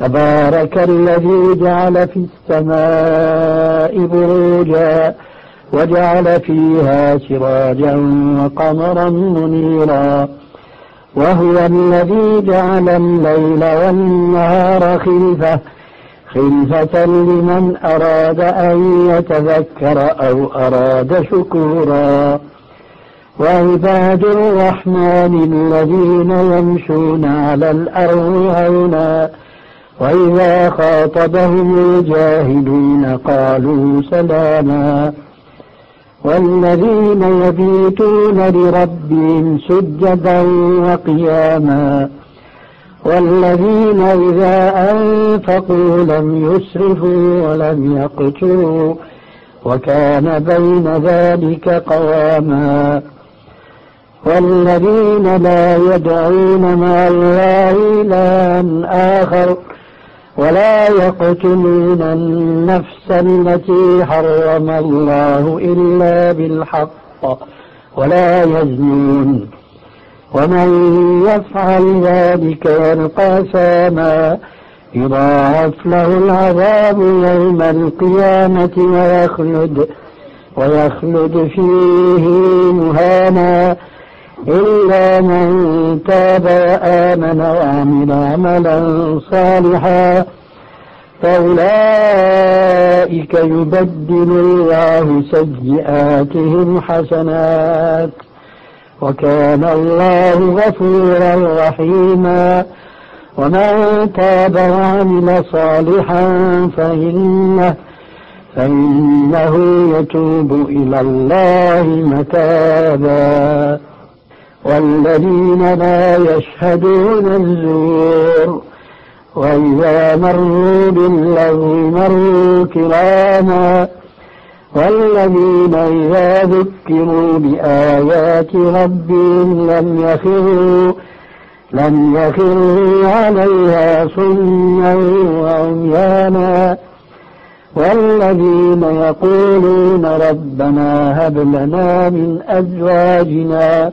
تبارك الذي جعل في السماء بروجا وجعل فيها سراجا وقمرا منيرا وهو الذي جعل الليل والنهار خلفة خلفة لمن أراد أن يتذكر أو أراد شكورا. وعباد الرحمن الذين يمشون على الأرض هونا وإذا خاطبهم الجاهلون قالوا سلاما والذين يبيتون لربهم سجدا وقياما والذين إذا أنفقوا لم يسرفوا ولم يقتروا وكان بين ذلك قواما والذين لا يدعون مع الله إلها آخر ولا يقتلون النفس التي حرم الله إلا بالحق ولا يزنون. ومن يفعل ذلك يلقى ساما يضاعف له العذاب يوم القيامة ويخلد ويخلد فيه مهانا إلا من تاب وعمل عملا صالحا فأولئك يبدل الله سيئاتهم حسنات. وكان الله غفورا رحيما. ومن تاب وعمل صالحا فإنه فإنه يتوب إلى الله متابا. والذين لا يشهدون الزور وإذا مروا باللغو مروا كراما والذين إذا ذكروا بآيات ربهم لم يخروا لم يخروا عليها صما وعميانا والذين يقولون ربنا هب لنا من أزواجنا